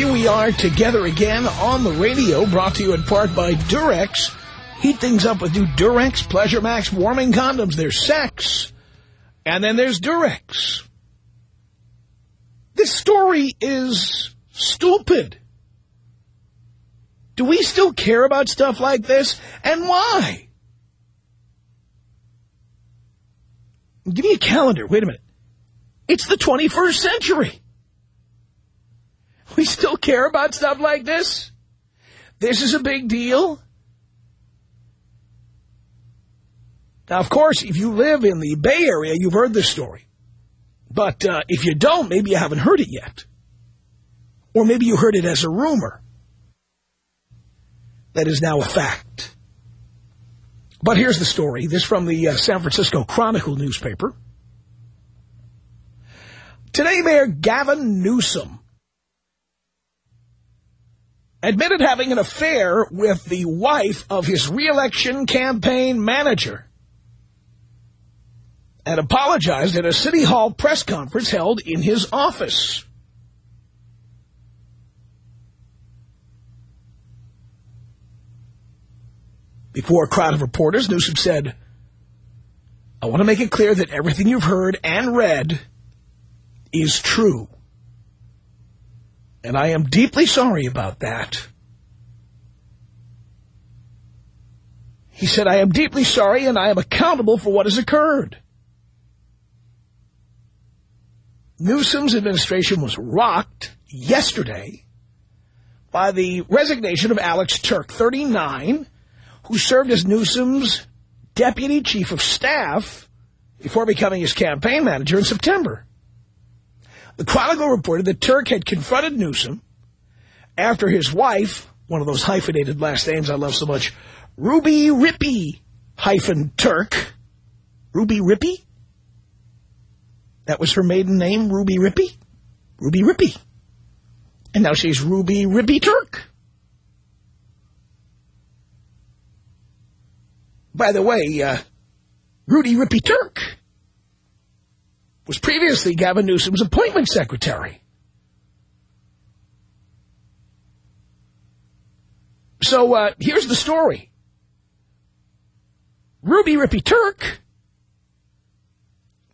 Here we are together again on the radio, brought to you in part by Durex. Heat things up with new Durex Pleasure Max warming condoms. There's sex. And then there's Durex. This story is stupid. Do we still care about stuff like this? And why? Give me a calendar. Wait a minute. It's the 21st century. We still care about stuff like this? This is a big deal? Now, of course, if you live in the Bay Area, you've heard this story. But uh, if you don't, maybe you haven't heard it yet. Or maybe you heard it as a rumor. That is now a fact. But here's the story. This from the uh, San Francisco Chronicle newspaper. Today, Mayor Gavin Newsom admitted having an affair with the wife of his reelection campaign manager and apologized at a City Hall press conference held in his office. Before a crowd of reporters, Newsom said, I want to make it clear that everything you've heard and read is true. And I am deeply sorry about that. He said, I am deeply sorry and I am accountable for what has occurred. Newsom's administration was rocked yesterday by the resignation of Alex Tourk, 39, who served as Newsom's deputy chief of staff before becoming his campaign manager in September. The Chronicle reported that Tourk had confronted Newsom after his wife, one of those hyphenated last names I love so much, Ruby Rippey hyphen Tourk. Ruby Rippey? That was her maiden name, Ruby Rippey? Ruby Rippey. And now she's Ruby Rippey Tourk. By the way, uh, Rudy Rippey Tourk was previously Gavin Newsom's appointment secretary. So uh, here's the story. Ruby Rippey Tourk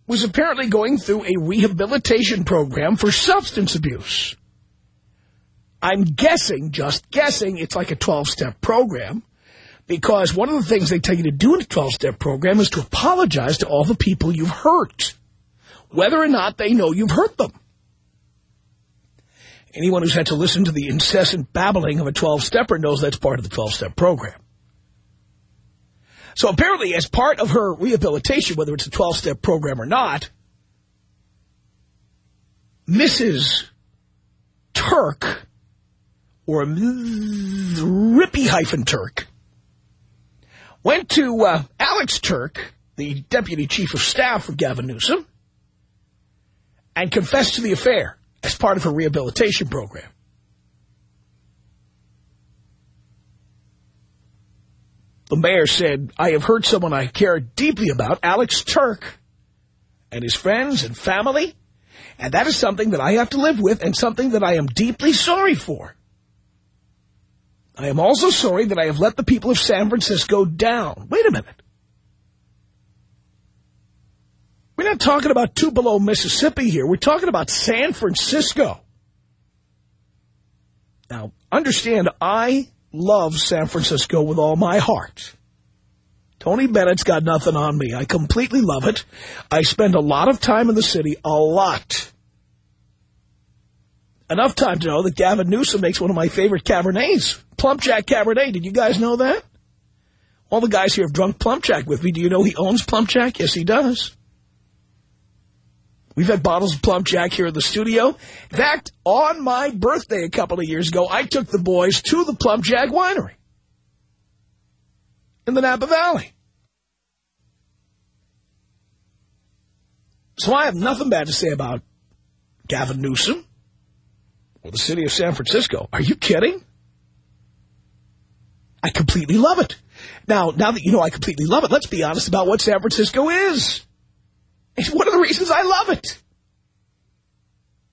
was apparently going through a rehabilitation program for substance abuse. I'm guessing, just guessing, it's like a 12-step program because one of the things they tell you to do in a 12-step program is to apologize to all the people you've hurt, whether or not they know you've hurt them. Anyone who's had to listen to the incessant babbling of a 12-stepper knows that's part of the 12-step program. So apparently, as part of her rehabilitation, whether it's a 12-step program or not, Mrs. Tourk, or Rippey hyphen Tourk, went to uh, Alex Tourk, the deputy chief of staff for Gavin Newsom, and confessed to the affair as part of her rehabilitation program. The mayor said, I have heard someone I care deeply about, Alex Tourk, and his friends and family, and that is something that I have to live with and something that I am deeply sorry for. I am also sorry that I have let the people of San Francisco down. Wait a minute. We're not talking about Tupelo, Mississippi here. We're talking about San Francisco. Now, understand, I love San Francisco with all my heart. Tony Bennett's got nothing on me. I completely love it. I spend a lot of time in the city, a lot. Enough time to know that Gavin Newsom makes one of my favorite Cabernets, Plump Jack Cabernet. Did you guys know that? All the guys here have drunk Plump Jack with me. Do you know he owns Plump Jack? Yes, he does. We've had bottles of Plump Jack here in the studio. In fact, on my birthday a couple of years ago, I took the boys to the Plump Jack Winery in the Napa Valley. So I have nothing bad to say about Gavin Newsom or the city of San Francisco. Are you kidding? I completely love it. Now, now that you know I completely love it, let's be honest about what San Francisco is. It's one of the reasons I love it.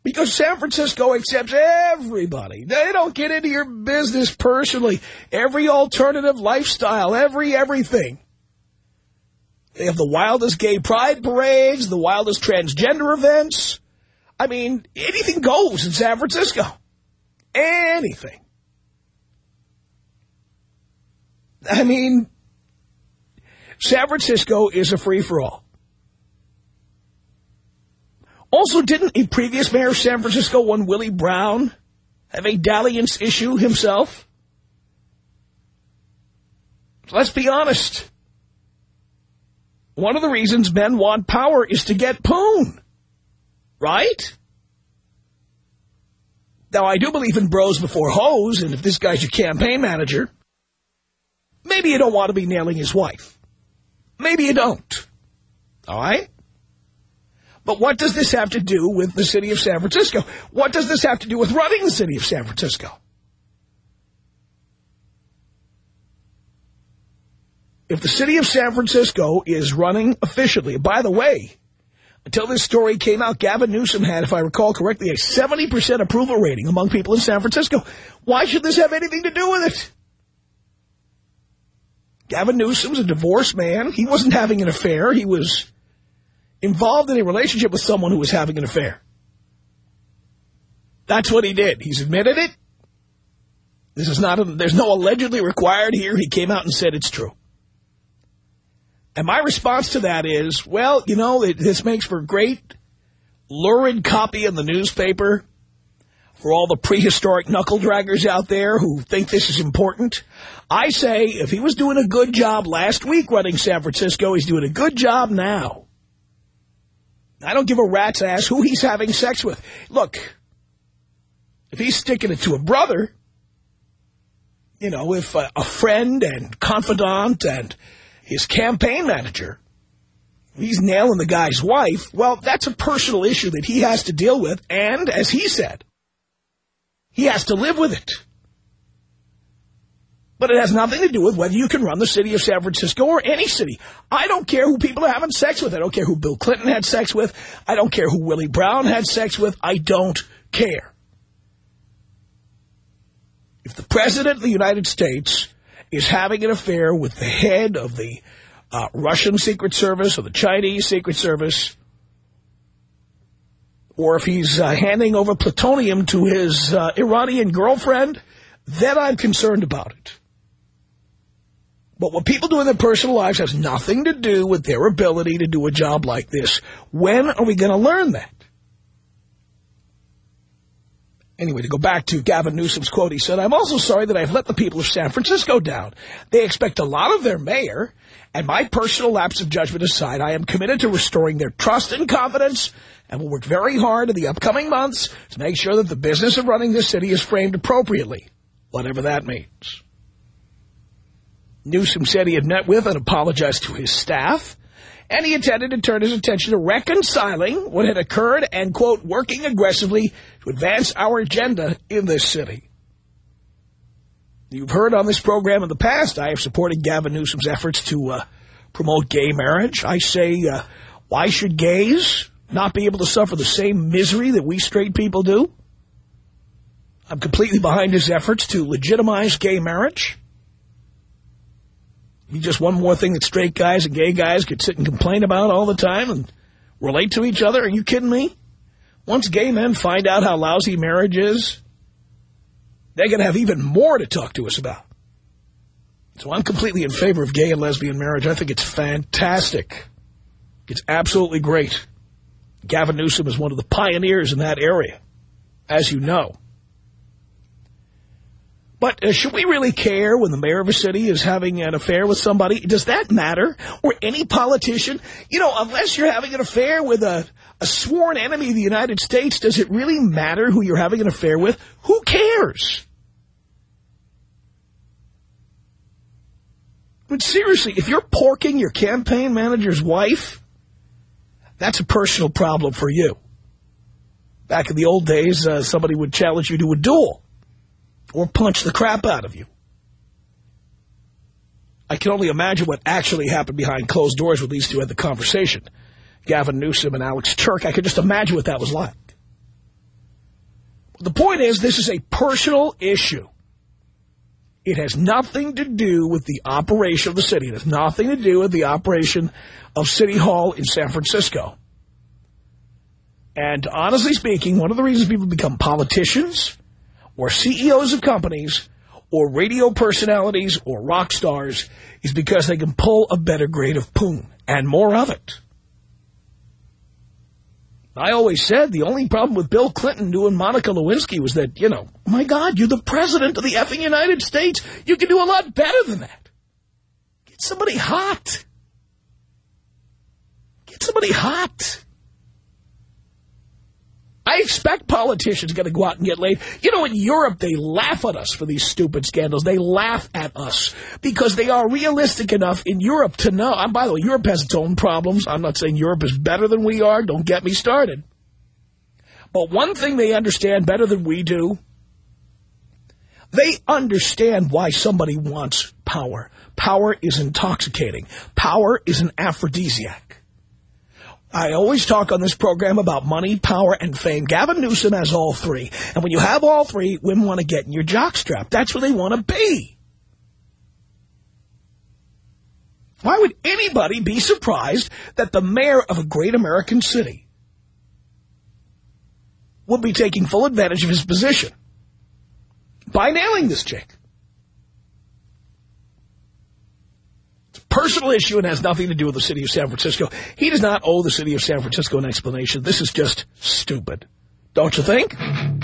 Because San Francisco accepts everybody. They don't get into your business personally. Every alternative lifestyle, every everything. They have the wildest gay pride parades, the wildest transgender events. I mean, anything goes in San Francisco. Anything. I mean, San Francisco is a free-for-all. Also, didn't a previous mayor of San Francisco, one Willie Brown, have a dalliance issue himself? Let's be honest. One of the reasons men want power is to get poon. Right? Now, I do believe in bros before hoes, and if this guy's your campaign manager, maybe you don't want to be nailing his wife. Maybe you don't. All right? But what does this have to do with the city of San Francisco? What does this have to do with running the city of San Francisco? If the city of San Francisco is running efficiently, by the way, until this story came out, Gavin Newsom had, if I recall correctly, a 70% approval rating among people in San Francisco. Why should this have anything to do with it? Gavin Newsom's a divorced man. He wasn't having an affair. He was involved in a relationship with someone who was having an affair. That's what he did. He's admitted it. This is not, a, there's no allegedly required here. He came out and said it's true. And my response to that is, well, you know, it, this makes for great lurid copy in the newspaper for all the prehistoric knuckle draggers out there who think this is important. I say if he was doing a good job last week running San Francisco, he's doing a good job now. I don't give a rat's ass who he's having sex with. Look, if he's sticking it to a brother, you know, if a, a friend and confidant and his campaign manager, he's nailing the guy's wife, well, that's a personal issue that he has to deal with. And, as he said, he has to live with it. But it has nothing to do with whether you can run the city of San Francisco or any city. I don't care who people are having sex with. I don't care who Bill Clinton had sex with. I don't care who Willie Brown had sex with. I don't care. If the President of the United States is having an affair with the head of the uh, Russian Secret Service or the Chinese Secret Service, or if he's uh, handing over plutonium to his uh, Iranian girlfriend, then I'm concerned about it. But what people do in their personal lives has nothing to do with their ability to do a job like this. When are we going to learn that? Anyway, to go back to Gavin Newsom's quote, he said, I'm also sorry that I've let the people of San Francisco down. They expect a lot of their mayor, and my personal lapse of judgment aside, I am committed to restoring their trust and confidence and will work very hard in the upcoming months to make sure that the business of running this city is framed appropriately, whatever that means. Newsom said he had met with and apologized to his staff and he intended to turn his attention to reconciling what had occurred and, quote, working aggressively to advance our agenda in this city. You've heard on this program in the past, I have supported Gavin Newsom's efforts to uh, promote gay marriage. I say, uh, why should gays not be able to suffer the same misery that we straight people do? I'm completely behind his efforts to legitimize gay marriage just one more thing that straight guys and gay guys could sit and complain about all the time and relate to each other? Are you kidding me? Once gay men find out how lousy marriage is, they're going to have even more to talk to us about. So I'm completely in favor of gay and lesbian marriage. I think it's fantastic. It's absolutely great. Gavin Newsom is one of the pioneers in that area, as you know. But uh, should we really care when the mayor of a city is having an affair with somebody? Does that matter? Or any politician? You know, unless you're having an affair with a, a sworn enemy of the United States, does it really matter who you're having an affair with? Who cares? But seriously, if you're porking your campaign manager's wife, that's a personal problem for you. Back in the old days, uh, somebody would challenge you to a duel or punch the crap out of you. I can only imagine what actually happened behind closed doors when these two had the conversation. Gavin Newsom and Alex Tourk. I could just imagine what that was like. The point is, this is a personal issue. It has nothing to do with the operation of the city. It has nothing to do with the operation of City Hall in San Francisco. And honestly speaking, one of the reasons people become politicians or CEOs of companies or radio personalities or rock stars is because they can pull a better grade of poon and more of it. I always said the only problem with Bill Clinton doing Monica Lewinsky was that, you know, my God, you're the president of the effing United States. You can do a lot better than that. Get somebody hot. Get somebody hot. I expect politicians going to go out and get laid. You know, in Europe, they laugh at us for these stupid scandals. They laugh at us because they are realistic enough in Europe to know. And by the way, Europe has its own problems. I'm not saying Europe is better than we are. Don't get me started. But one thing they understand better than we do, they understand why somebody wants power. Power is intoxicating. Power is an aphrodisiac. I always talk on this program about money, power, and fame. Gavin Newsom has all three. And when you have all three, women want to get in your jockstrap. That's where they want to be. Why would anybody be surprised that the mayor of a great American city would be taking full advantage of his position by nailing this chick? Personal issue and has nothing to do with the city of San Francisco. He does not owe the city of San Francisco an explanation. This is just stupid. Don't you think?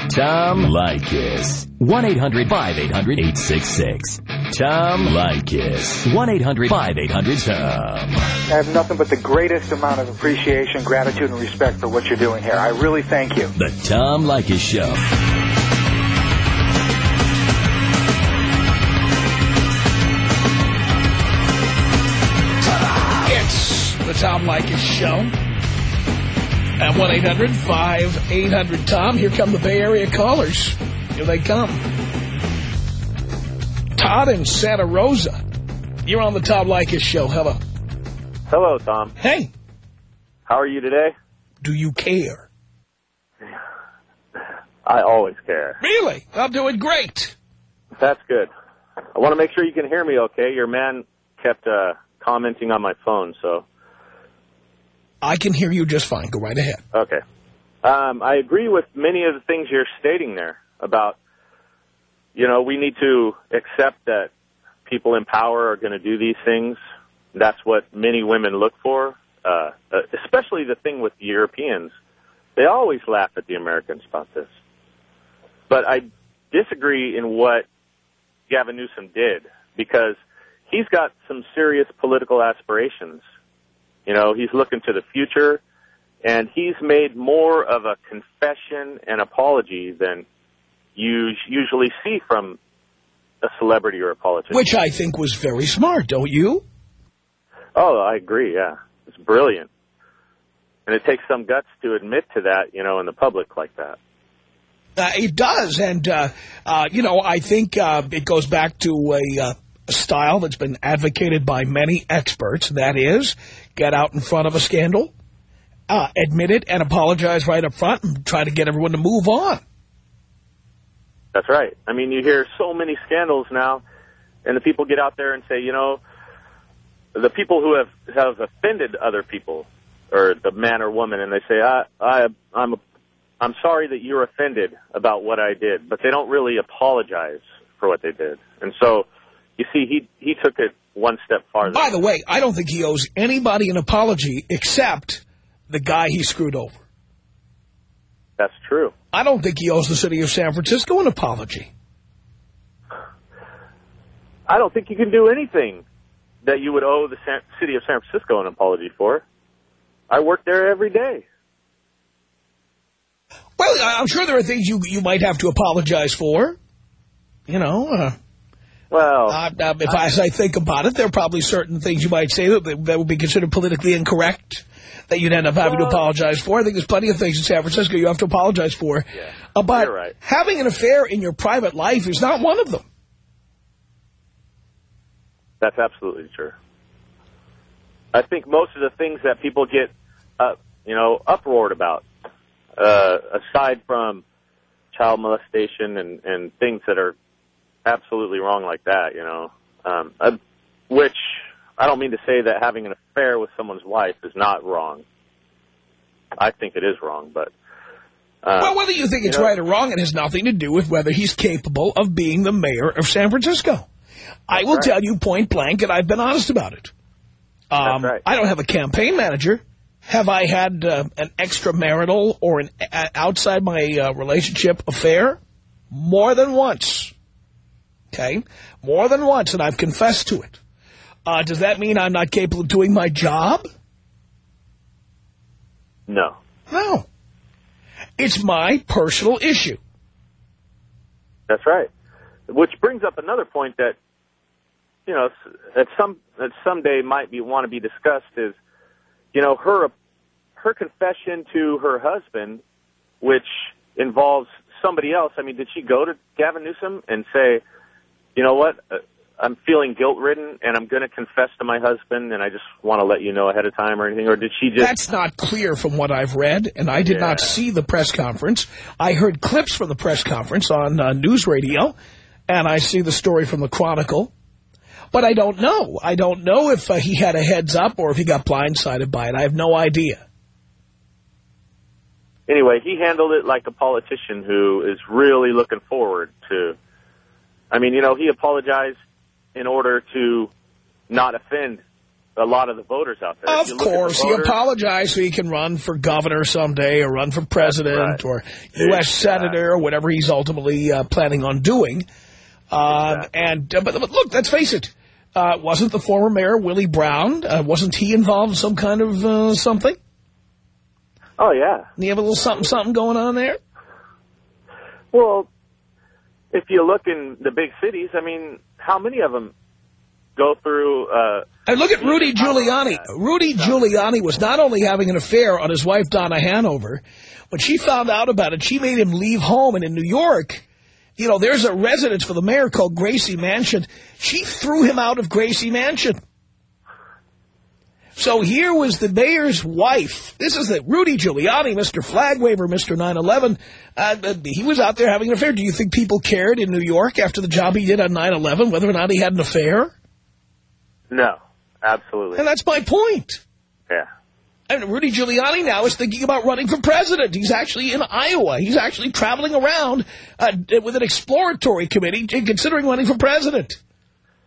Tom Leykis. 1-800-5800-866. Tom Leykis. 1-800-5800-TOM. I have nothing but the greatest amount of appreciation, gratitude, and respect for what you're doing here. I really thank you. The Tom Leykis Show. Tom Leykis Show. At 1-800-5800-TOM. Here come the Bay Area callers. Here they come. Todd in Santa Rosa. You're on the Tom Leykis Show. Hello. Hello, Tom. Hey. How are you today? Do you care? I always care. Really? I'm doing great. That's good. I want to make sure you can hear me okay. Your man kept uh, commenting on my phone, so... I can hear you just fine. Go right ahead. Okay. Um, I agree with many of the things you're stating there about, you know, we need to accept that people in power are going to do these things. That's what many women look for, uh, especially the thing with the Europeans. They always laugh at the Americans about this. But I disagree in what Gavin Newsom did because he's got some serious political aspirations you know, he's looking to the future, and he's made more of a confession and apology than you usually see from a celebrity or a politician. Which I think was very smart, don't you? Oh, I agree, yeah. It's brilliant. And it takes some guts to admit to that, you know, in the public like that. Uh, it does, and, uh, uh, you know, I think uh, it goes back to a style that's been advocated by many experts. That is, get out in front of a scandal, uh, admit it, and apologize right up front and try to get everyone to move on. That's right. I mean, you hear so many scandals now, and the people get out there and say, you know, the people who have, have offended other people, or the man or woman, and they say, I, I, I'm, I'm sorry that you're offended about what I did, but they don't really apologize for what they did. And so you see, he he took it one step farther. By the way, I don't think he owes anybody an apology except the guy he screwed over. That's true. I don't think he owes the city of San Francisco an apology. I don't think you can do anything that you would owe the San city of San Francisco an apology for. I work there every day. Well, I'm sure there are things you you might have to apologize for. You know, uh, Well, uh, uh, if I, as I think about it, there are probably certain things you might say that, that would be considered politically incorrect that you'd end up having to apologize for. I think there's plenty of things in San Francisco you have to apologize for. Yeah, Uh, but right. having an affair in your private life is not one of them. That's absolutely true. I think most of the things that people get, uh, you know, uproared about, uh, aside from child molestation and, and things that are absolutely wrong like that, you know, um, uh, which I don't mean to say that having an affair with someone's wife is not wrong. I think it is wrong, but. Uh, Well, whether you think it's you know- right or wrong, it has nothing to do with whether he's capable of being the mayor of San Francisco. I will right. tell you point blank, and I've been honest about it. Um, right. I don't have a campaign manager. Have I had uh, an extramarital or an uh, outside my uh, relationship affair? More than once. Okay? More than once, and I've confessed to it. Uh, does that mean I'm not capable of doing my job? no. No. It's my personal issue. That's right. Which brings up another point that, you know, s- at some that someday might be want to be discussed is, you know, her her confession to her husband, which involves somebody else. I mean, did she go to Gavin Newsom and say, you know what, uh, I'm feeling guilt ridden and I'm going to confess to my husband, and I just want to let you know ahead of time or anything, or did she just? That's not clear from what I've read, and I did not see the press conference. I heard clips from the press conference on uh, news radio, and I see the story from the Chronicle. But I don't know. I don't know if uh, he had a heads up or if he got blindsided by it. I have no idea. anyway, he handled it like a politician who is really looking forward to. I mean, you know, he apologized in order to not offend a lot of the voters out there. Of you look at the course, he apologized so he can run for governor someday or run for president right. or U.S. Exactly. senator or whatever he's ultimately uh, planning on doing. Um, Exactly. And uh, but, but look, let's face it. Uh, wasn't the former mayor Willie Brown? Uh, wasn't he involved in some kind of uh, something? Oh yeah. He have a little something something going on there? Well, if you look in the big cities, I mean, how many of them go through? Uh, And look at Rudy Giuliani. Rudy Giuliani was not only having an affair on his wife, Donna Hanover. When she found out about it, she made him leave home. And in New York, you know, there's a residence for the mayor called Gracie Mansion. She threw him out of Gracie Mansion. So here was the mayor's wife. This is the Rudy Giuliani, Mr. Flag Waver, Mr. 9-11. Uh, he was out there having an affair. Do you think people cared in New York after the job he did on 9-11 whether or not he had an affair? no, absolutely. And that's my point. Yeah. And Rudy Giuliani now is thinking about running for president. He's actually in Iowa. He's actually traveling around uh, with an exploratory committee and considering running for president.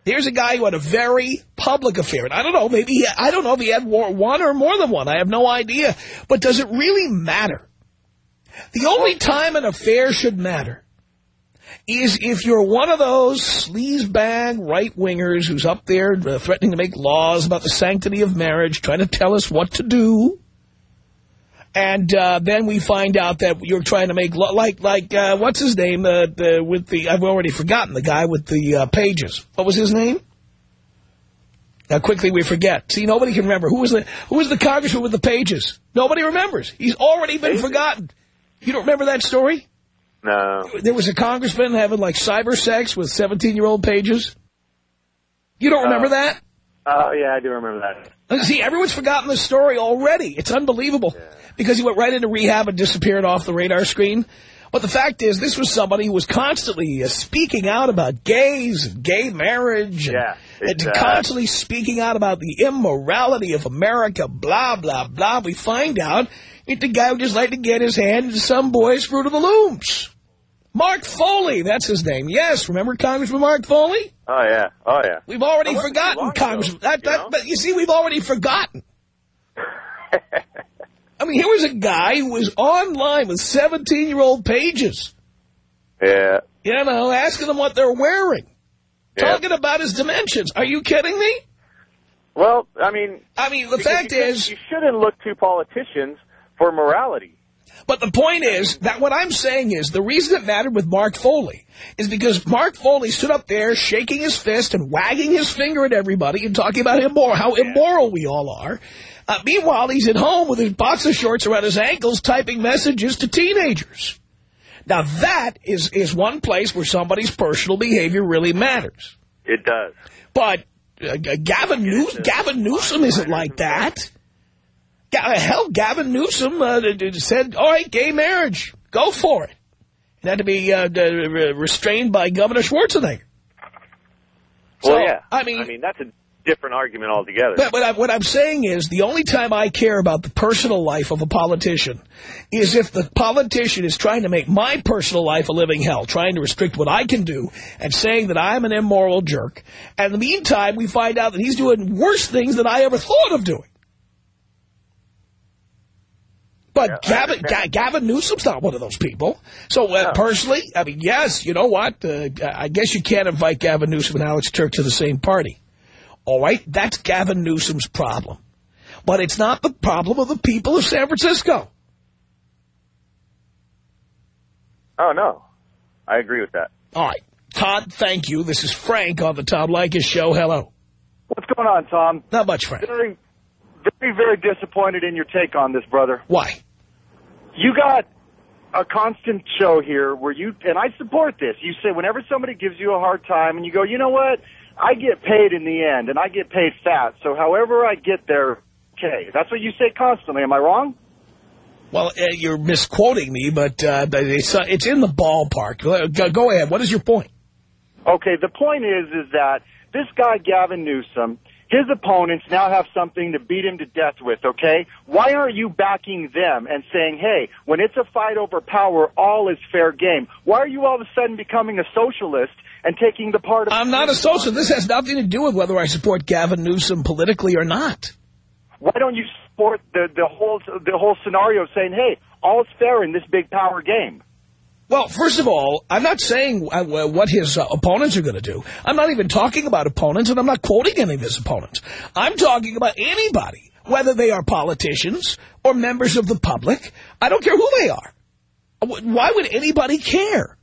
Here's a guy who had a very public affair. And I don't know, maybe, he, I don't know if he had one or more than one. I have no idea. But does it really matter? The only time an affair should matter is if you're one of those sleazebag right-wingers who's up there uh, threatening to make laws about the sanctity of marriage, trying to tell us what to do. And uh, then we find out that you're trying to make, like, like uh, what's his name uh, the, with the, I've already forgotten, the guy with the uh, pages. What was his name? Now, quickly we forget. See, nobody can remember. Who was the who was the congressman with the pages? Nobody remembers. He's already been forgotten. You don't remember that story? No. There was a congressman having, like, cyber sex with 17-year-old pages. You don't remember Uh, that? Oh yeah, I do remember that. See, everyone's forgotten the story already. It's unbelievable. Because he went right into rehab and disappeared off the radar screen. But the fact is, this was somebody who was constantly uh, speaking out about gays and gay marriage. And, Yeah, and exactly. constantly speaking out about the immorality of America, blah, blah, blah. We find out it's the guy who just like to get his hand into some boy's Fruit of the Looms. Mark Foley, that's his name. Yes, remember Congressman Mark Foley? Oh yeah, oh yeah. We've already That forgotten Congressman. ago, That, that, but you see, we've already forgotten. Here was a guy who was online with 17-year-old pages, yeah, you know, asking them what they're wearing, yeah. talking about his dimensions. Are you kidding me? Well, I mean, I mean, the fact you is, you shouldn't look to politicians for morality. but the point is that what I'm saying is the reason it mattered with Mark Foley is because Mark Foley stood up there shaking his fist and wagging his finger at everybody and talking about how immoral we all are. Uh, meanwhile, he's at home with his boxer shorts around his ankles typing messages to teenagers. Now, that is, is one place where somebody's personal behavior really matters. It does. But uh, Gavin, New Gavin Newsom isn't like that. Ga- hell, Gavin Newsom uh, said, all right, gay marriage, go for it. It had to be uh, restrained by Governor Schwarzenegger. Well, So, yeah. I mean- I mean that's a different argument altogether. But what, I, what I'm saying is the only time I care about the personal life of a politician is if the politician is trying to make my personal life a living hell, trying to restrict what I can do and saying that I'm an immoral jerk. And in the meantime, we find out that he's doing worse things than I ever thought of doing. But Yeah, Gavin. Ga- Gavin Newsom's not one of those people. So uh, No. personally, I mean, yes, you know what? Uh, I guess you can't invite Gavin Newsom and Alex Tourk to the same party. All right, that's Gavin Newsom's problem. But it's not the problem of the people of San Francisco. oh no, I agree with that. All right. Todd, thank you. This is Frank on the Tom Leykis Show. Hello. What's going on, Tom? Not much, Frank. Very, very, very disappointed in your take on this, brother. Why? You got a constant show here where you, and I support this. You say whenever somebody gives you a hard time and you go, you know what? I get paid in the end and I get paid fat. So however I get there, okay. That's what you say constantly. Am I wrong? Well, uh, you're misquoting me, but uh, it's, uh, it's in the ballpark. Go, go ahead. What is your point? Okay, the point is, is that this guy, Gavin Newsom, his opponents now have something to beat him to death with, okay? Why aren't you backing them and saying, hey, when it's a fight over power, all is fair game? Why are you all of a sudden becoming a socialist and taking the part of... I'm not a socialist. This has nothing to do with whether I support Gavin Newsom politically or not. Why don't you support the, the whole the whole scenario saying, hey, all's fair in this big power game? Well, first of all, I'm not saying uh, what his uh, opponents are going to do. I'm not even talking about opponents, and I'm not quoting any of his opponents. I'm talking about anybody, whether they are politicians or members of the public. I don't care who they are. Why would anybody care?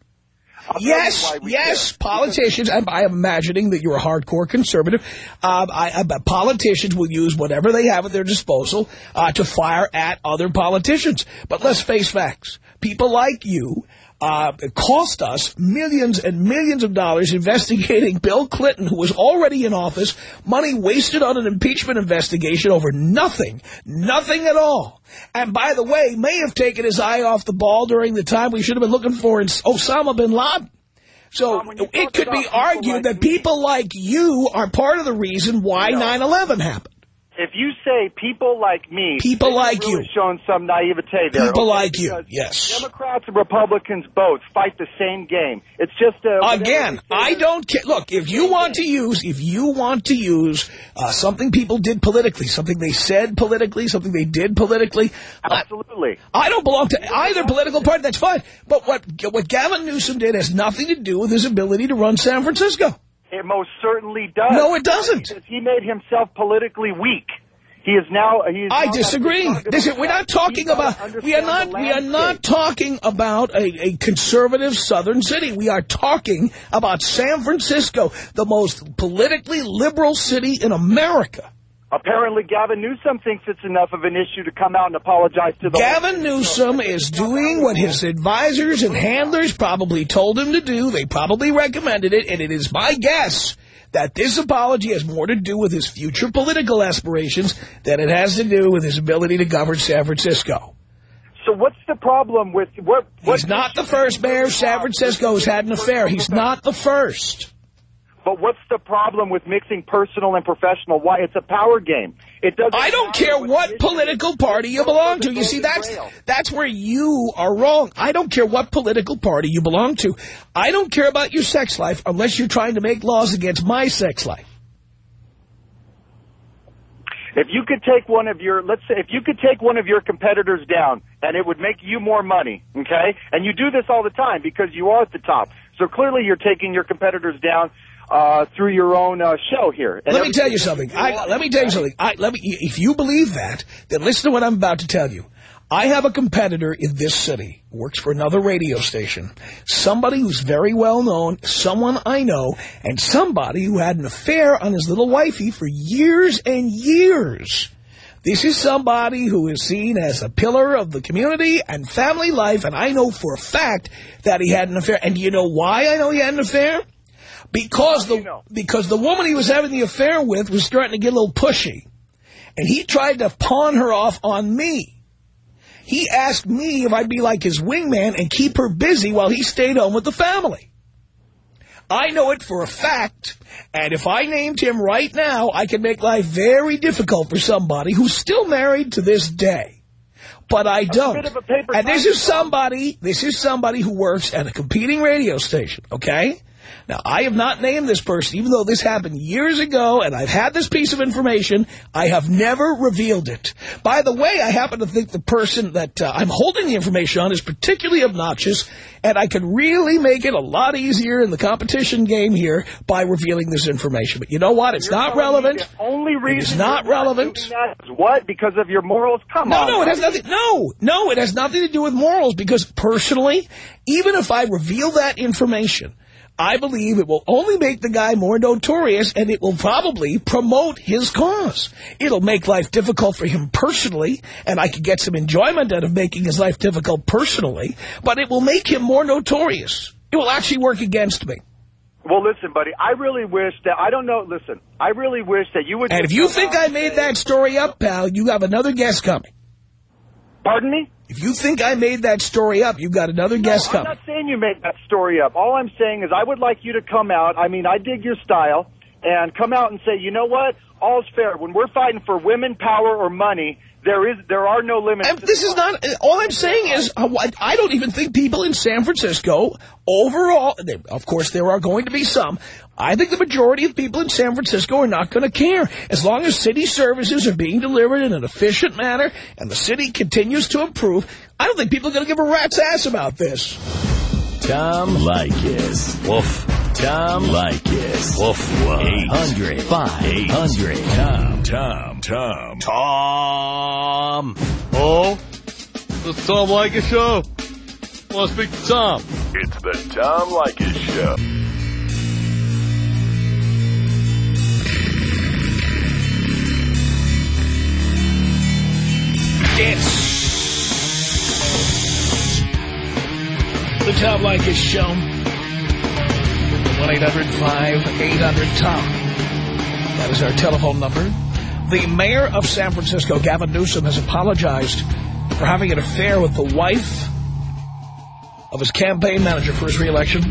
I'll Yes, yes, care. politicians, and I am imagining that you're a hardcore conservative, um, I, I, politicians will use whatever they have at their disposal uh, to fire at other politicians. But let's face facts. People like you uh, it cost us millions and millions of dollars investigating Bill Clinton, who was already in office, money wasted on an impeachment investigation over nothing, nothing at all. And by the way, may have taken his eye off the ball during the time we should have been looking for Osama bin Laden. So you it could be argued like that me- people like you are part of the reason why No. 9-11 happened. If you say people like me, People like really you. shown some naivete there. People okay? like you, yes. Democrats and Republicans both fight the same game. It's just a Again, I don't care. Look, if you want to use, if you want to use uh, something people did politically, something they said politically, something they did politically, I, Absolutely. I don't belong to either political party. That's fine. But what what Gavin Newsom did has nothing to do with his ability to run San Francisco. It most certainly does. No, it doesn't. He made himself politically weak. He is now. He is I now disagree. to Listen, we're not talking about we are not we are not talking about a, a conservative southern city. We are talking about San Francisco, the most politically liberal city in America. Apparently, Gavin Newsom thinks it's enough of an issue to come out and apologize to the. Gavin Newsom is doing what his advisors and handlers probably told him to do. They probably recommended it, and it is my guess that this apology has more to do with his future political aspirations than it has to do with his ability to govern San Francisco. So what's the problem with what? what He's not the first mayor of San Francisco who's had an affair. He's not the first. But what's the problem with mixing personal and professional? Why? It's a power game. It doesn't. I don't care what political party you belong to. You see, that's that's where you are wrong. I don't care what political party you belong to. I don't care about your sex life unless you're trying to make laws against my sex life. If you could take one of your, let's say, if you could take one of your competitors down, and it would make you more money, okay? And you do this all the time because you are at the top. So clearly, you're taking your competitors down uh, through your own uh, show here. And Let me tell you something. I, let me tell you something. I, let me. If you believe that, then listen to what I'm about to tell you. I have a competitor in this city, works for another radio station, somebody who's very well known, someone I know, and somebody who had an affair on his little wifey for years and years. This is somebody who is seen as a pillar of the community and family life, and I know for a fact that he had an affair. And do you know why I know he had an affair? Because the you know? because the woman he was having the affair with was starting to get a little pushy. And he tried to pawn her off on me. He asked me if I'd be like his wingman and keep her busy while he stayed home with the family. I know it for a fact, and if I named him right now, I could make life very difficult for somebody who's still married to this day. But I don't. bit of a paper And this is somebody, this is somebody who works at a competing radio station, okay? Now, I have not named this person, even though this happened years ago, and I've had this piece of information. I have never revealed it. By the way, I happen to think the person that uh, I'm holding the information on is particularly obnoxious, and I could really make it a lot easier in the competition game here by revealing this information. But you know what? It's You're not relevant. The only reason is not relevant. is what? Because of your morals? Come No, on. no, it has nothing. No, no, it has nothing to do with morals. Because personally, even if I reveal that information, I believe it will only make the guy more notorious, and it will probably promote his cause. It'll make life difficult for him personally, and I could get some enjoyment out of making his life difficult personally. But it will make him more notorious. It will actually work against me. Well, listen, buddy. I really wish that I don't know. Listen, I really wish that you would. And if you think I made that story up, pal, you have another guest coming. pardon me. If you think I made that story up, you've got another guest I'm not saying you made that story up. All I'm saying is I would like you to come out. I mean, I dig your style, and come out and say, you know what? All's fair. When we're fighting for women, power, or money, there is there are no limits. And this is not, all I'm saying is, uh, I don't even think people in San Francisco, overall, of course there are going to be some, I think the majority of people in San Francisco are not going to care. As long as city services are being delivered in an efficient manner and the city continues to improve, I don't think people are going to give a rat's ass about this. Tom Leykis. Woof. Tom Leykis. Woof. 800 5800 Tom. Tom. Tom. Tom. Oh, the Tom Leykis show. Want to speak to Tom? It's the Tom Leykis Show. It's the Tom Leykis Show. 1-800-5800-TOM. That is our telephone number. The mayor of San Francisco, Gavin Newsom, has apologized for having an affair with the wife of his campaign manager for his reelection.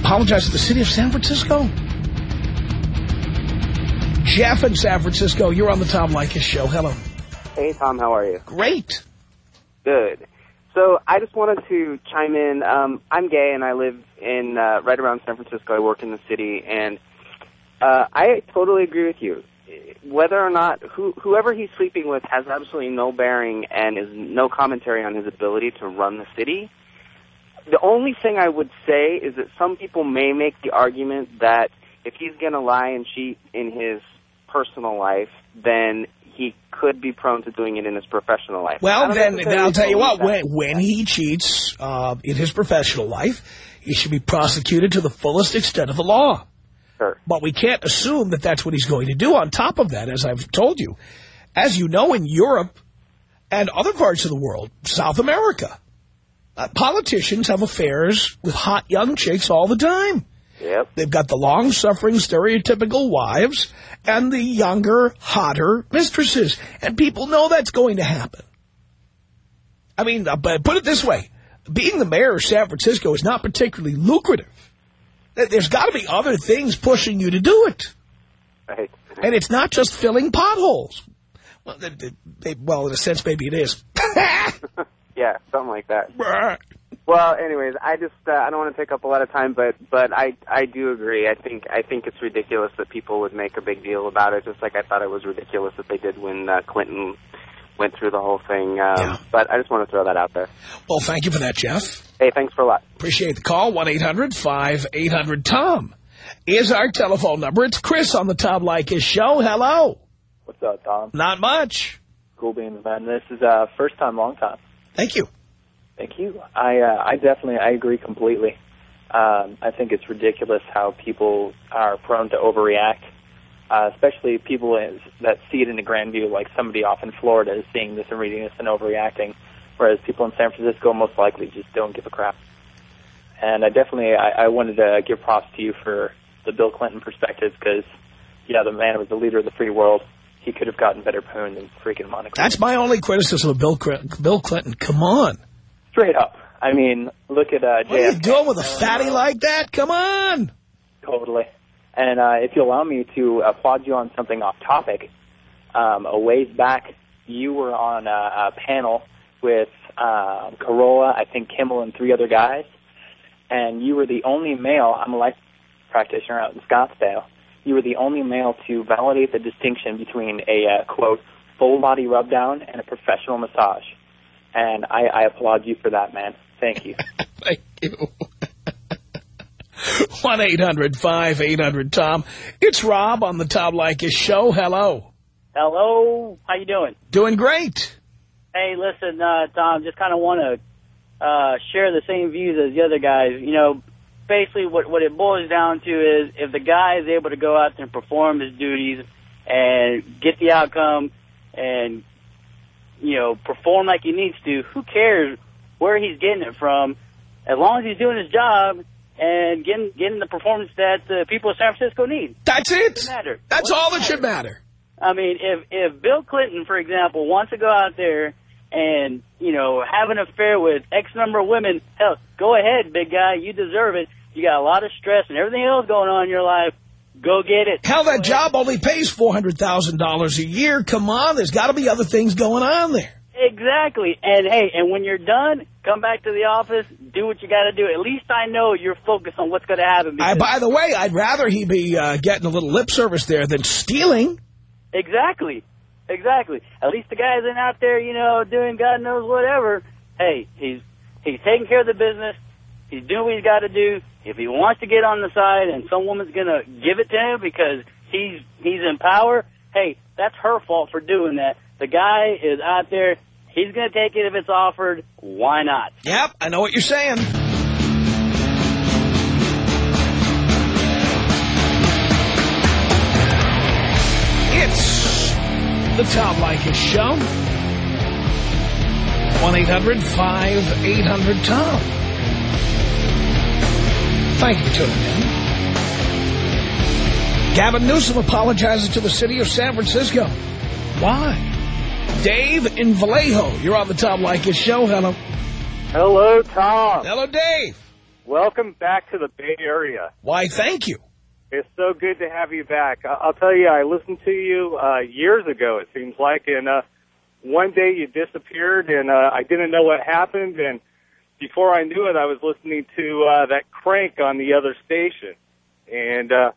Apologized to the city of San Francisco. Jeff in San Francisco, you're on the Tom Leykis Show. Hello. Hey, Tom, how are you? Great. Good. So I just wanted to chime in. Um, I'm gay and I live in uh, right around San Francisco. I work in the city, and uh, I totally agree with you. Whether or not who, whoever he's sleeping with has absolutely no bearing and is no commentary on his ability to run the city. The only thing I would say is that some people may make the argument that if he's going to lie and cheat in his personal life, then he could be prone to doing it in his professional life. Well, then, then I'll tell you what, when, when he cheats uh, in his professional life, he should be prosecuted to the fullest extent of the law. Sure. But we can't assume that that's what he's going to do. On top of that, as I've told you, as you know, in Europe and other parts of the world, South America, uh, politicians have affairs with hot young chicks all the time. Yep. They've got the long-suffering, stereotypical wives and the younger, hotter mistresses. And people know that's going to happen. I mean, uh, but put it this way. Being the mayor of San Francisco is not particularly lucrative. There's got to be other things pushing you to do it. Right. And it's not just filling potholes. Well, they, they, well in a sense, maybe it is. Yeah, something like that. Well, anyways, I just uh, I don't want to take up a lot of time, but but I I do agree. I think I think it's ridiculous that people would make a big deal about it. Just like I thought it was ridiculous that they did when uh, Clinton went through the whole thing. Um, Yeah. But I just want to throw that out there. well, thank you for that, Jeff. Hey, thanks for a lot. Appreciate the call. 1-800-5800-TOM is our telephone number. It's Chris on the Tom Leykis show. Hello. What's up, Tom? Not much. Cool beans, man. This is uh, first time, long time. Thank you. Thank you. I uh, I definitely I agree completely. Um, I think it's ridiculous how people are prone to overreact, uh, especially people is, that see it in the grand view, like somebody off in Florida is seeing this and reading this and overreacting, whereas people in San Francisco most likely just don't give a crap. And I definitely I, I wanted to give props to you for the Bill Clinton perspective because, yeah, the man was the leader of the free world. He could have gotten better poon than freaking Monica. That's my only criticism of Bill, Bill Clinton. Come on. Straight up. I mean, look at uh, What are you doing with a fatty like that? Come on. Totally. And uh, if you allow me to applaud you on something off topic, um, a ways back, you were on a, a panel with uh, Carolla, I think Kimmel, and three other guys, and you were the only male. I'm a life practitioner out in Scottsdale. You were the only male to validate the distinction between a uh, quote full body rub down and a professional massage. And I, I applaud you for that, man. Thank you. Thank you. 1-800-5800-TOM. It's Rob on the Tom Leykis show. Hello. Hello, how you doing? Doing great. Hey, listen, uh, Tom, just kind of want to uh, share the same views as the other guys. You know, basically what what it boils down to is if the guy is able to go out there and perform his duties and get the outcome and you know perform like he needs to, who cares where he's getting it from? As long as he's doing his job and getting getting the performance that the people of San Francisco need. That's it. Matter. That's all that should matter. I mean, if if Bill Clinton, for example, wants to go out there and you know have an affair with X number of women, hell, go ahead, big guy, you deserve it. You got a lot of stress and everything else going on in your life. Go get it. Hell, that job only pays $400,000 a year. Come on, there's got to be other things going on there. Exactly. And hey, and when you're done, come back to the office, do what you got to do. At least I know you're focused on what's going to happen. I, by the way, I'd rather he be uh, getting a little lip service there than stealing. Exactly. Exactly. At least the guy isn't out there, you know, doing God knows whatever. Hey, he's he's taking care of the business. He's doing what he's got to do. If he wants to get on the side and some woman's going to give it to him because he's he's in power, hey, that's her fault for doing that. The guy is out there. He's going to take it if it's offered. Why not? Yep, I know what you're saying. It's the Tom Leykis Show. 1-800-5800-TOM. Thank you for tuning in. Gavin Newsom apologizes to the city of San Francisco. Why? Dave in Vallejo, you're on the Tom Leykis Show. Hello. Hello, Tom. Hello, Dave. Welcome back to the Bay Area. Why, thank you. It's so good to have you back. I'll tell you, I listened to you uh, years ago, it seems like, and uh, one day you disappeared, and uh, I didn't know what happened, and before I knew it, I was listening to uh, that crank on the other station, and uh,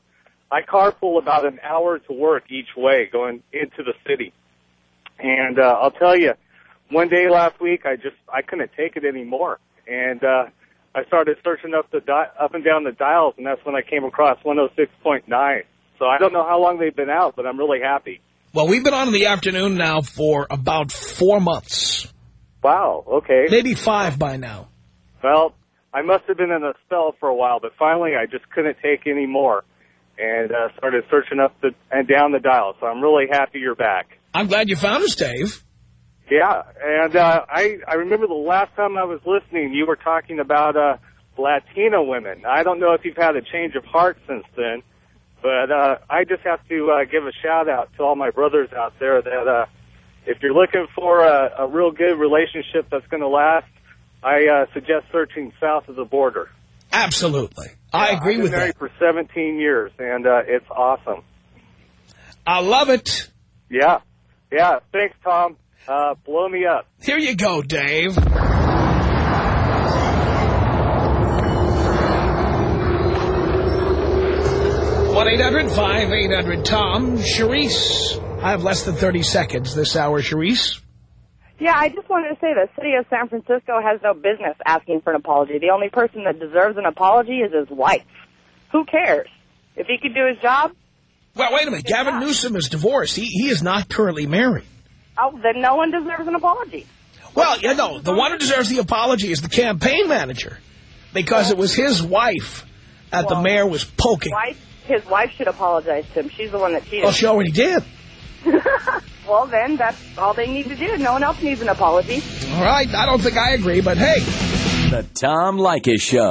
I carpool about an hour to work each way going into the city, and uh, I'll tell you, one day last week, I just I couldn't take it anymore, and uh, I started searching up the di- up and down the dials, and that's when I came across 106.9. So I don't know how long they've been out, but I'm really happy. Well, we've been on in the afternoon now for about four months. Wow. Okay. Maybe five by now. Well, I must have been in a spell for a while, but finally I just couldn't take any more, and uh, started searching up the and down the dial. So I'm really happy you're back. I'm glad you found us, Dave. Yeah, and uh, I I remember the last time I was listening, you were talking about uh, Latino women. I don't know if you've had a change of heart since then, but uh, I just have to uh, give a shout out to all my brothers out there that uh, if you're looking for a, a real good relationship that's going to last, I uh, suggest searching south of the border. Absolutely. I Yeah, agree I've been with married that. for 17 years, and uh, it's awesome. I love it. Yeah. Yeah. Thanks, Tom. Uh, blow me up. Here you go, Dave. one 800 tom Charisse. I have less than 30 seconds this hour, Charisse. Yeah, I just wanted to say the city of San Francisco has no business asking for an apology. The only person that deserves an apology is his wife. Who cares? If he could do his job, Well, wait a minute. Gavin Newsom is divorced. He, he is not currently married. oh, then no one deserves an apology. Well, you know, The one who deserves the apology is the campaign manager because it was his wife that the mayor was poking. Wife, his wife should apologize to him. She's the one that cheated. Well, she already did. well, then that's all they need to do. No one else needs an apology. All right. I don't think I agree, but hey. The Tom Leykis Show.